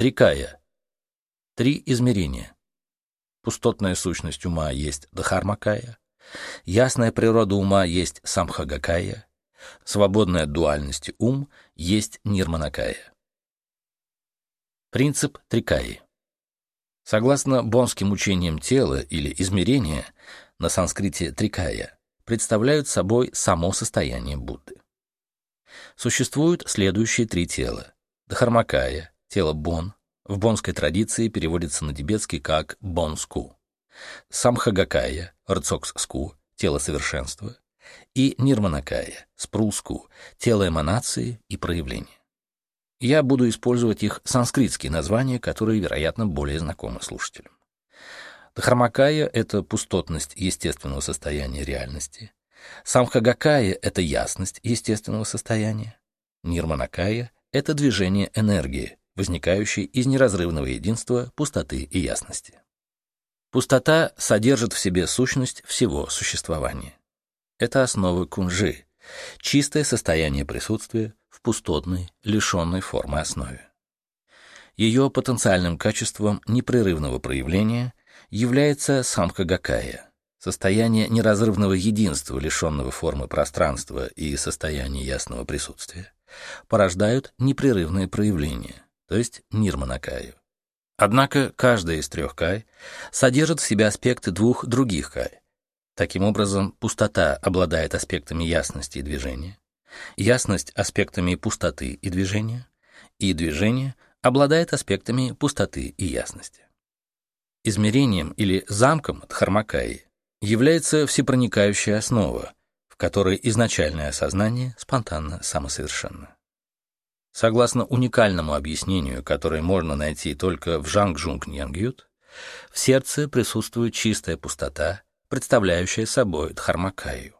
Трикая. Три измерения. Пустотная сущность ума есть Дхармакая, ясная природа ума есть Самхагакая, свободная от дуальности ум есть Нирманакая. Принцип Трикаи. Согласно бонским учениям тела или измерения, на санскрите Трикая, представляют собой само состояние Будды. Существуют следующие три тела. Дхармакая, тело Бон, в бонской традиции переводится на тибетский как Бонску. Самхагакая, Рцокску, тело совершенства, и Нирманакая, Спруску, тело эманации и проявления. Я буду использовать их санскритские названия, которые, вероятно, более знакомы слушателям. Дхармакая — это пустотность естественного состояния реальности. Самхагакая — это ясность естественного состояния. Нирманакая — это движение энергии, возникающей из неразрывного единства пустоты и ясности. Пустота содержит в себе сущность всего существования. Это основа кунжи, чистое состояние присутствия в пустотной, лишенной формы основе. Ее потенциальным качеством непрерывного проявления является самхагакая, состояние неразрывного единства, лишенного формы пространства и состояние ясного присутствия, порождают непрерывное проявление, то есть нирманакаю. Однако каждая из трех кай содержит в себе аспекты двух других кай. Таким образом, пустота обладает аспектами ясности и движения, ясность — аспектами пустоты и движения, и движение обладает аспектами пустоты и ясности. Измерением или замком Дхармакаи является всепроникающая основа, в которой изначальное сознание спонтанно самосовершенно. Согласно уникальному объяснению, которое можно найти только в Жангжунг Ньянгют, в сердце присутствует чистая пустота, представляющая собой Дхармакаю.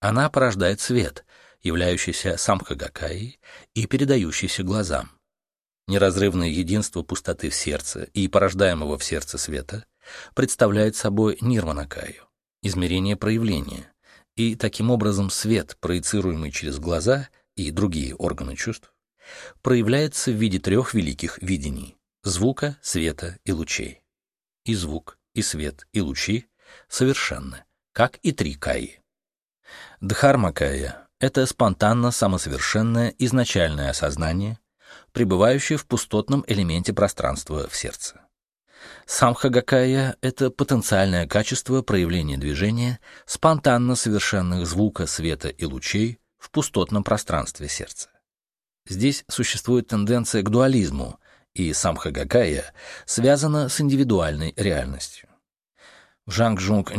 Она порождает свет, являющийся Самхагакаей и передающийся глазам. Неразрывное единство пустоты в сердце и порождаемого в сердце света представляет собой Нирванакаю, измерение проявления, и таким образом свет, проецируемый через глаза и другие органы чувств, проявляется в виде трех великих видений — звука, света и лучей. И звук, и свет, и лучи совершенны, как и три каи. Дхармакая — это спонтанно самосовершенное изначальное осознание, пребывающее в пустотном элементе пространства в сердце. Самхагакая — это потенциальное качество проявления движения спонтанно совершенных звука, света и лучей в пустотном пространстве сердца. Здесь существует тенденция к дуализму, и самхагакая связана с индивидуальной реальностью. В Жангжунг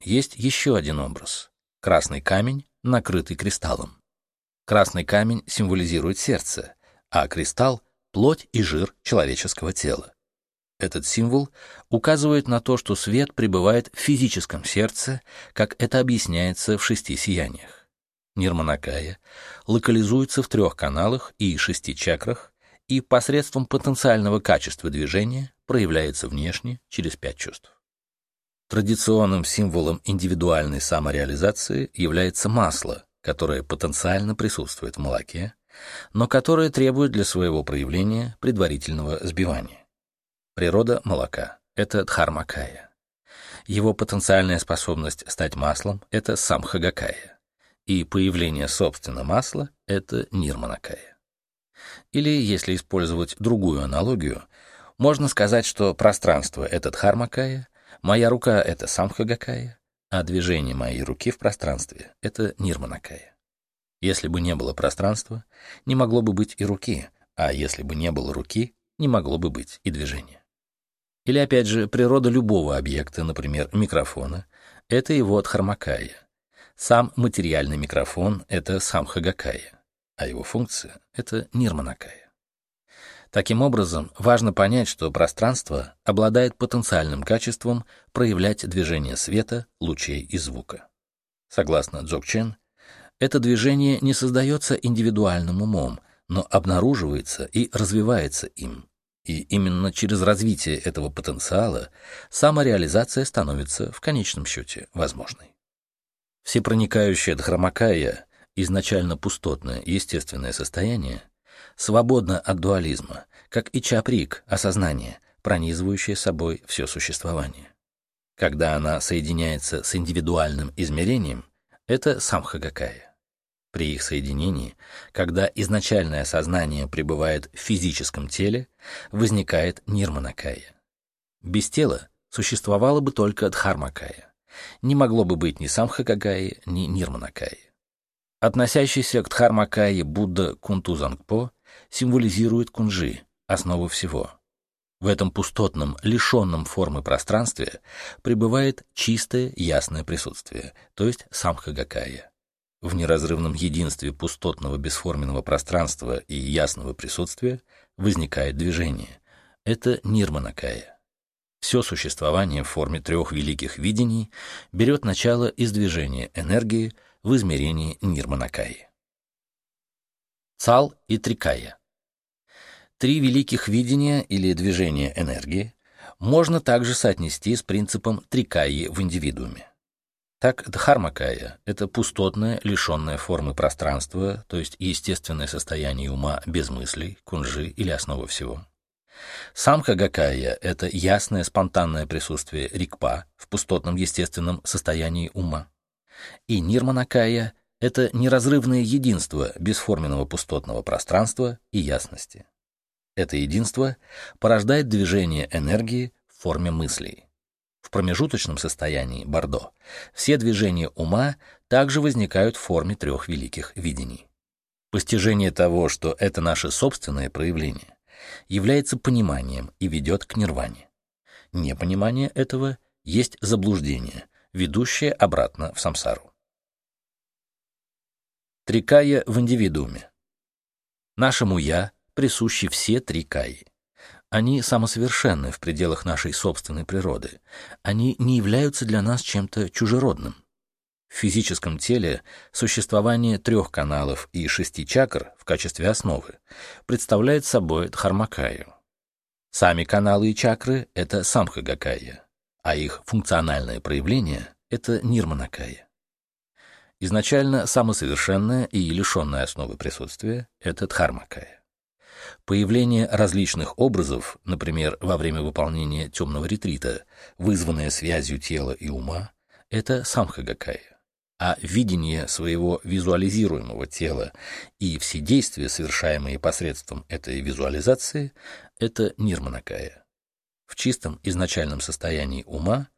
есть еще один образ — красный камень, накрытый кристаллом. Красный камень символизирует сердце, а кристалл — плоть и жир человеческого тела. Этот символ указывает на то, что свет пребывает в физическом сердце, как это объясняется в шести сияниях. Нирманакая локализуется в трех каналах и шести чакрах и посредством потенциального качества движения проявляется внешне через пять чувств. Традиционным символом индивидуальной самореализации является масло, которое потенциально присутствует в молоке, но которое требует для своего проявления предварительного сбивания. Природа молока — это дхармакая. Его потенциальная способность стать маслом — это самхагакая и появление собственно масла — это нирманакая. Или, если использовать другую аналогию, можно сказать, что пространство — это дхармакая, моя рука — это самхагакая, а движение моей руки в пространстве — это нирманакая. Если бы не было пространства, не могло бы быть и руки, а если бы не было руки, не могло бы быть и движения. Или, опять же, природа любого объекта, например, микрофона, — это его дхармакая — сам материальный микрофон — это сам Хагакая, а его функция — это Нирманакая. Таким образом, важно понять, что пространство обладает потенциальным качеством проявлять движение света, лучей и звука. Согласно Дзогчен, это движение не создается индивидуальным умом, но обнаруживается и развивается им. И именно через развитие этого потенциала самореализация становится в конечном счете возможной. Всепроникающая дхрамакая, изначально пустотное естественное состояние, свободна от дуализма, как и чаприк, осознание, пронизывающее собой все существование. Когда она соединяется с индивидуальным измерением, это самхагакая. При их соединении, когда изначальное сознание пребывает в физическом теле, возникает нирманакая. Без тела существовало бы только дхармакая. Не могло бы быть ни самхагакая, ни нирманакая. Относящийся к дхармакае Будда Кунтузангпо символизирует кунжи, основу всего. В этом пустотном, лишенном формы пространстве пребывает чистое, ясное присутствие, то есть самхагакая. В неразрывном единстве пустотного бесформенного пространства и ясного присутствия возникает движение. Это нирманакая. Все существование в форме трех великих видений берет начало из движения энергии в измерении нирманакаи. Цал и Трикая Три великих видения или движения энергии можно также соотнести с принципом трикаи в индивидууме. Так, дхармакая — это пустотное, лишенное формы пространство, то есть естественное состояние ума без мыслей, кунжи или основа всего. Самхагакая — это ясное спонтанное присутствие рикпа в пустотном естественном состоянии ума. И нирманакая — это неразрывное единство бесформенного пустотного пространства и ясности. Это единство порождает движение энергии в форме мыслей. В промежуточном состоянии Бордо все движения ума также возникают в форме трех великих видений. Постижение того, что это наше собственное проявление, является пониманием и ведет к нирване. Непонимание этого есть заблуждение, ведущее обратно в самсару. Трикая в индивидууме. Нашему «я» присущи все три каи. Они самосовершенны в пределах нашей собственной природы. Они не являются для нас чем-то чужеродным. В физическом теле существование трех каналов и шести чакр в качестве основы представляет собой дхармакаю. Сами каналы и чакры — это самхагакая, а их функциональное проявление — это нирманакая. Изначально самосовершенное и лишенное основы присутствия — это дхармакая. Появление различных образов, например, во время выполнения темного ретрита, вызванное связью тела и ума, это самхагакая. А видение своего визуализируемого тела и все действия, совершаемые посредством этой визуализации, это нирманакая. В чистом изначальном состоянии ума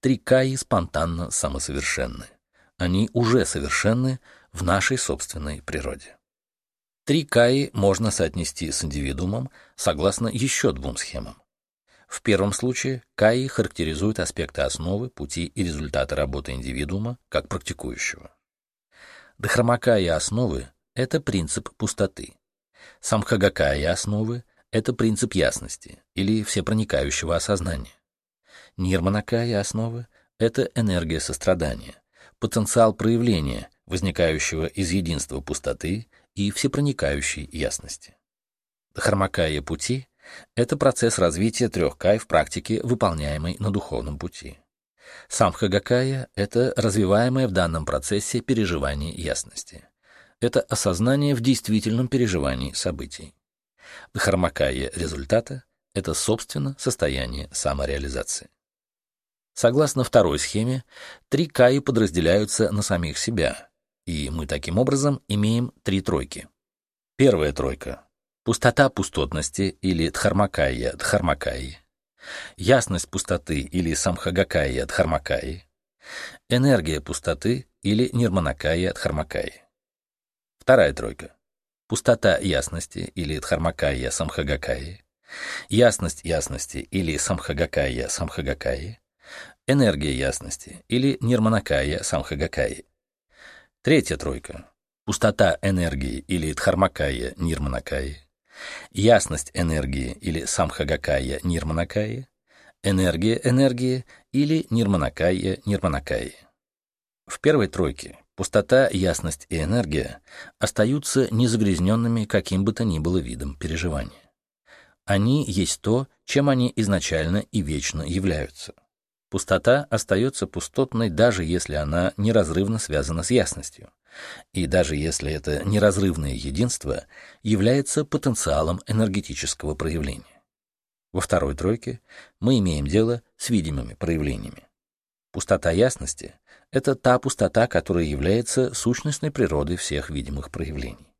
три каи спонтанно самосовершенны. Они уже совершенны в нашей собственной природе. Три каи можно соотнести с индивидуумом согласно еще двум схемам. В первом случае каи характеризуют аспекты основы, пути и результаты работы индивидуума как практикующего. Дхармакаи основы — это принцип пустоты. Самхагакаи основы — это принцип ясности или всепроникающего осознания. Нирманакаи основы — это энергия сострадания, потенциал проявления, возникающего из единства пустоты и всепроникающей ясности. Хармакая пути — это процесс развития трех кай в практике, выполняемой на духовном пути. Самхагакая — это развиваемое в данном процессе переживание ясности. Это осознание в действительном переживании событий. Дхармакая результата — это, собственно, состояние самореализации. Согласно второй схеме, три каи подразделяются на самих себя, и мы таким образом имеем три тройки. Первая тройка — пустота пустотности или дхармакая дхармакаи, ясность пустоты или самхагакая дхармакаи, энергия пустоты или нирманакая дхармакаи. Вторая тройка — пустота ясности или дхармакая самхагакаи, ясность ясности или самхагакая самхагакаи, энергия ясности или нирманакая самхагакаи. Третья тройка. Пустота энергии или дхармакая нирманакаи. Ясность энергии или самхагакая нирманакаи. Энергия энергии или нирманакая нирманакаи. В первой тройке пустота, ясность и энергия остаются незагрязненными каким бы то ни было видом переживания. Они есть то, чем они изначально и вечно являются. Пустота остается пустотной, даже если она неразрывно связана с ясностью, и даже если это неразрывное единство, является потенциалом энергетического проявления. Во второй тройке мы имеем дело с видимыми проявлениями. Пустота ясности — это та пустота, которая является сущностной природой всех видимых проявлений.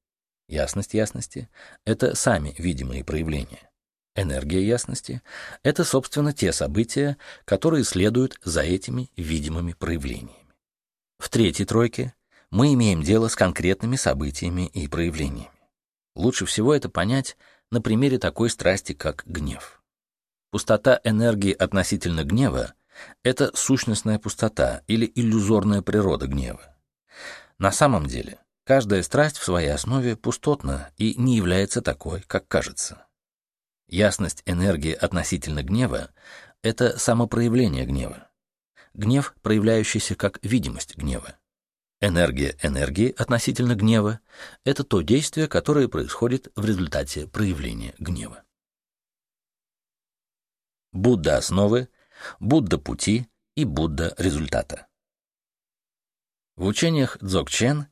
Ясность ясности — это сами видимые проявления. Энергия ясности — это, собственно, те события, которые следуют за этими видимыми проявлениями. В третьей тройке мы имеем дело с конкретными событиями и проявлениями. Лучше всего это понять на примере такой страсти, как гнев. Пустота энергии относительно гнева — это сущностная пустота или иллюзорная природа гнева. На самом деле, каждая страсть в своей основе пустотна и не является такой, как кажется. Ясность энергии относительно гнева — это самопроявление гнева. Гнев, проявляющийся как видимость гнева. Энергия энергии относительно гнева — это то действие, которое происходит в результате проявления гнева. Будда основы, Будда пути и Будда результата. В учениях Дзогчен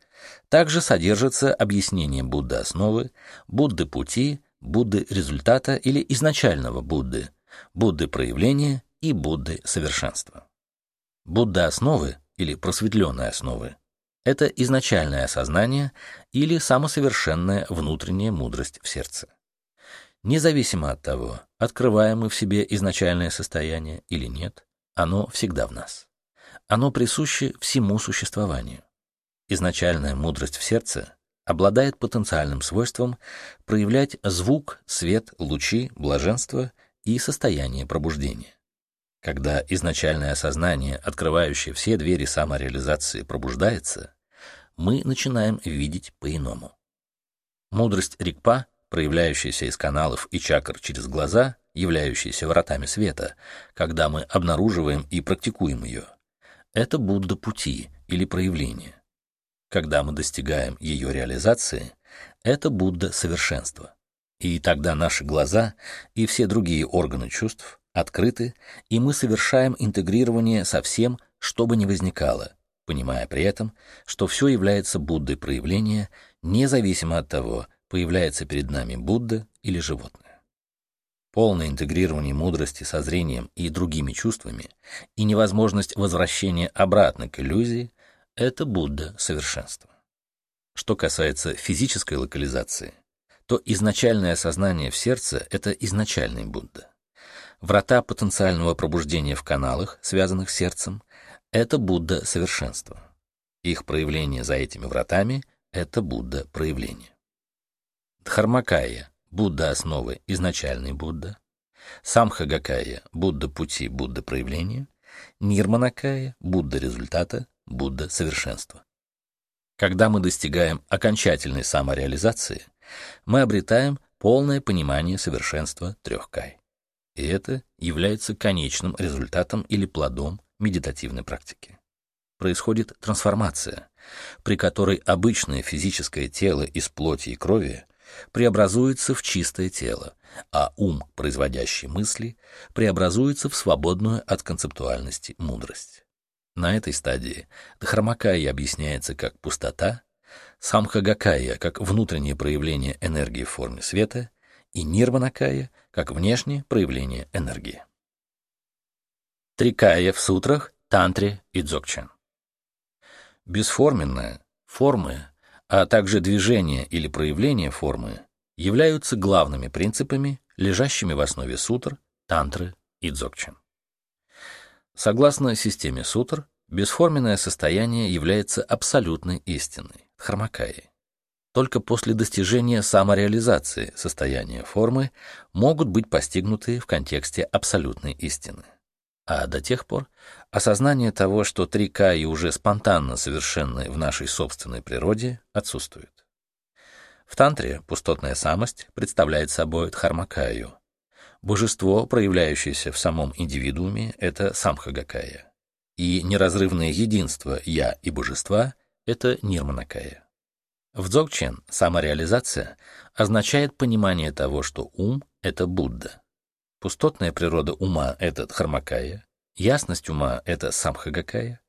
также содержится объяснение Будды основы, Будды пути, Будды результата или изначального Будды, Будды проявления и Будды совершенства. Будда основы или просветленные основы это изначальное осознание или самосовершенная внутренняя мудрость в сердце. Независимо от того, открываем мы в себе изначальное состояние или нет, оно всегда в нас. Оно присуще всему существованию. Изначальная мудрость в сердце обладает потенциальным свойством проявлять звук, свет, лучи, блаженство и состояние пробуждения. Когда изначальное осознание, открывающее все двери самореализации, пробуждается, мы начинаем видеть по-иному. Мудрость Рикпа, проявляющаяся из каналов и чакр через глаза, являющаяся вратами света, когда мы обнаруживаем и практикуем ее, это Будда пути или проявление. Когда мы достигаем ее реализации, это Будда совершенства. И тогда наши глаза и все другие органы чувств открыты, и мы совершаем интегрирование со всем, что бы ни возникало, понимая при этом, что все является Буддой проявления, независимо от того, появляется перед нами Будда или животное. Полное интегрирование мудрости со зрением и другими чувствами и невозможность возвращения обратно к иллюзии — это Будда совершенства. Что касается физической локализации, то изначальное сознание в сердце — это изначальный Будда. Врата потенциального пробуждения в каналах, связанных с сердцем, это Будда совершенства. Их проявление за этими вратами — это Будда проявление. Дхармакая — Будда основы, изначальный Будда. Самхагакая — Будда пути, Будда проявления. Нирманакая — Будда результата, Будда совершенства. Когда мы достигаем окончательной самореализации, мы обретаем полное понимание совершенства трех кай. И это является конечным результатом или плодом медитативной практики. Происходит трансформация, при которой обычное физическое тело из плоти и крови преобразуется в чистое тело, а ум, производящий мысли, преобразуется в свободную от концептуальности мудрость. На этой стадии Дхармакая объясняется как пустота, Самхагакая как внутреннее проявление энергии в форме света и Нирванакая как внешнее проявление энергии. Трикая в сутрах, тантре и дзогчен. Бесформенная, формы, а также движение или проявление формы являются главными принципами, лежащими в основе сутр, тантры и дзогчен. Согласно системе сутр, бесформенное состояние является абсолютной истиной, хармакаей. Только после достижения самореализации состояния формы могут быть постигнуты в контексте абсолютной истины. А до тех пор осознание того, что три каи уже спонтанно совершенны в нашей собственной природе, отсутствует. В тантре пустотная самость представляет собой дхармакаю. Божество, проявляющееся в самом индивидууме, это самхагакая. И неразрывное единство «я» и божества — это нирманакая. В дзогчен самореализация означает понимание того, что ум — это Будда. Пустотная природа ума — это дхармакая, ясность ума — это самхагакая,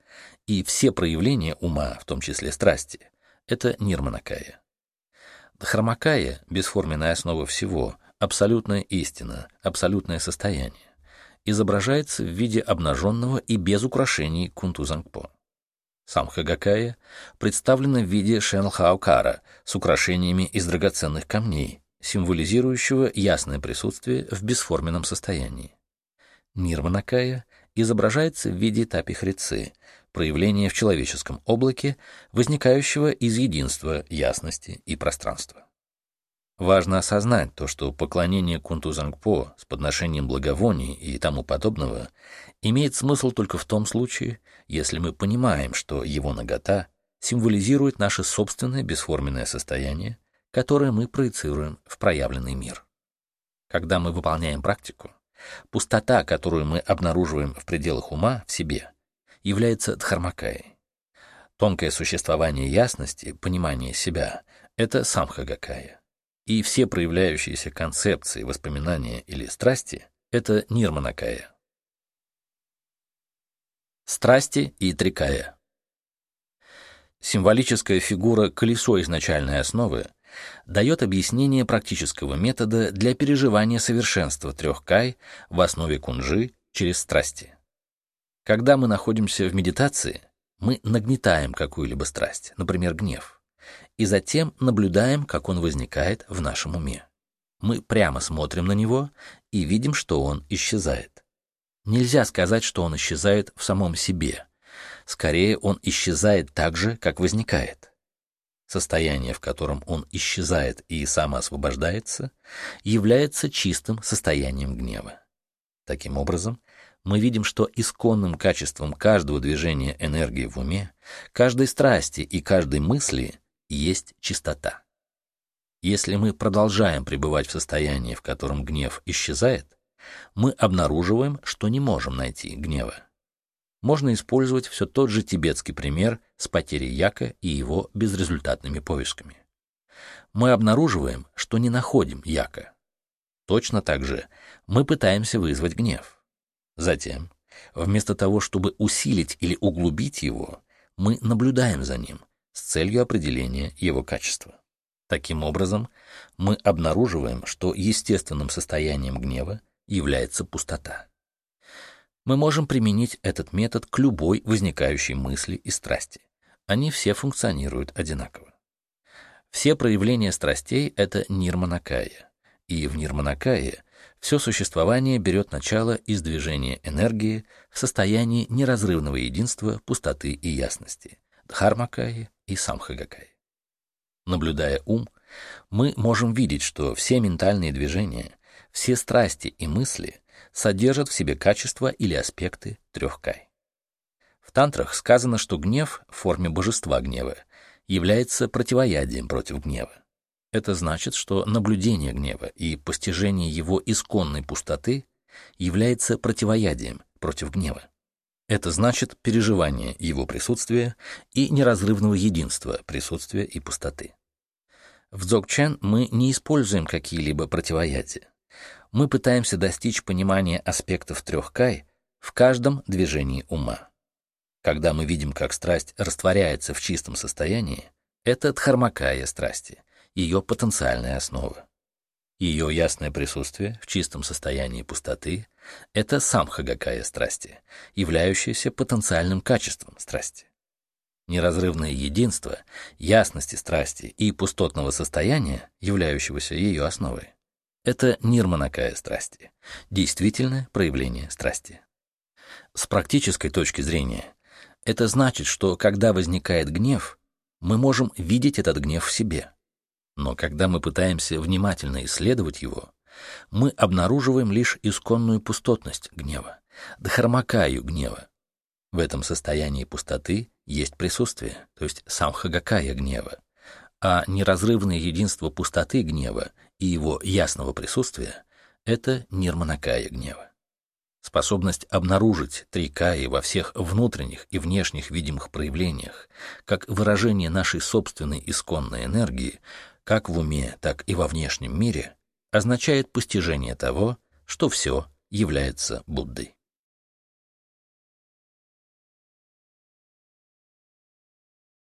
и все проявления ума, в том числе страсти, это нирманакая. Дхармакая, бесформенная основа всего, абсолютная истина, абсолютное состояние, изображается в виде обнаженного и без украшений кунтузангпо. Сам Хагакая представлена в виде Шенлхаукара с украшениями из драгоценных камней, символизирующего ясное присутствие в бесформенном состоянии. Нирманакая изображается в виде тапихрицы, проявления в человеческом облаке, возникающего из единства, ясности и пространства. Важно осознать то, что поклонение Кунтузангпо с подношением благовоний и тому подобного имеет смысл только в том случае, если мы понимаем, что его нагота символизирует наше собственное бесформенное состояние, которое мы проецируем в проявленный мир. Когда мы выполняем практику, пустота, которую мы обнаруживаем в пределах ума в себе, является дхармакаей. Тонкое существование ясности, понимание себя — это самхагакая и все проявляющиеся концепции, воспоминания или страсти — это нирманакая. Страсти и трикая. Символическая фигура колесо изначальной основы дает объяснение практического метода для переживания совершенства трех кай в основе кунжи через страсти. Когда мы находимся в медитации, мы нагнетаем какую-либо страсть, например, гнев и затем наблюдаем, как он возникает в нашем уме. Мы прямо смотрим на него и видим, что он исчезает. Нельзя сказать, что он исчезает в самом себе. Скорее, он исчезает так же, как возникает. Состояние, в котором он исчезает и самоосвобождается, является чистым состоянием гнева. Таким образом, мы видим, что исконным качеством каждого движения энергии в уме, каждой страсти и каждой мысли есть чистота. Если мы продолжаем пребывать в состоянии, в котором гнев исчезает, мы обнаруживаем, что не можем найти гнева. Можно использовать все тот же тибетский пример с потерей яка и его безрезультатными поисками. Мы обнаруживаем, что не находим яка. Точно так же мы пытаемся вызвать гнев. Затем, вместо того, чтобы усилить или углубить его, мы наблюдаем за ним, с целью определения его качества. Таким образом, мы обнаруживаем, что естественным состоянием гнева является пустота. Мы можем применить этот метод к любой возникающей мысли и страсти. Они все функционируют одинаково. Все проявления страстей — это нирманакая, и в нирманакае все существование берет начало из движения энергии в состоянии неразрывного единства, пустоты и ясности, дхармакаи и сам Хагакай. Наблюдая ум, мы можем видеть, что все ментальные движения, все страсти и мысли содержат в себе качества или аспекты трех кай. В тантрах сказано, что гнев в форме божества гнева является противоядием против гнева. Это значит, что наблюдение гнева и постижение его исконной пустоты является противоядием против гнева. Это значит переживание его присутствия и неразрывного единства присутствия и пустоты. В дзогчен мы не используем какие-либо противоядия. Мы пытаемся достичь понимания аспектов трех кай в каждом движении ума. Когда мы видим, как страсть растворяется в чистом состоянии, это дхармакая страсти, ее потенциальная основа. Ее ясное присутствие в чистом состоянии пустоты — это сам Хагакая страсти, являющееся потенциальным качеством страсти. Неразрывное единство, ясности страсти и пустотного состояния, являющегося ее основой, это нирманакая страсти, действительное проявление страсти. С практической точки зрения, это значит, что когда возникает гнев, мы можем видеть этот гнев в себе — но когда мы пытаемся внимательно исследовать его, мы обнаруживаем лишь исконную пустотность гнева, дхармакаю гнева. В этом состоянии пустоты есть присутствие, то есть сам хагакая гнева, а неразрывное единство пустоты гнева и его ясного присутствия — это нирманакая гнева. Способность обнаружить три каи во всех внутренних и внешних видимых проявлениях, как выражение нашей собственной исконной энергии, как в уме, так и во внешнем мире, означает постижение того, что все является Буддой.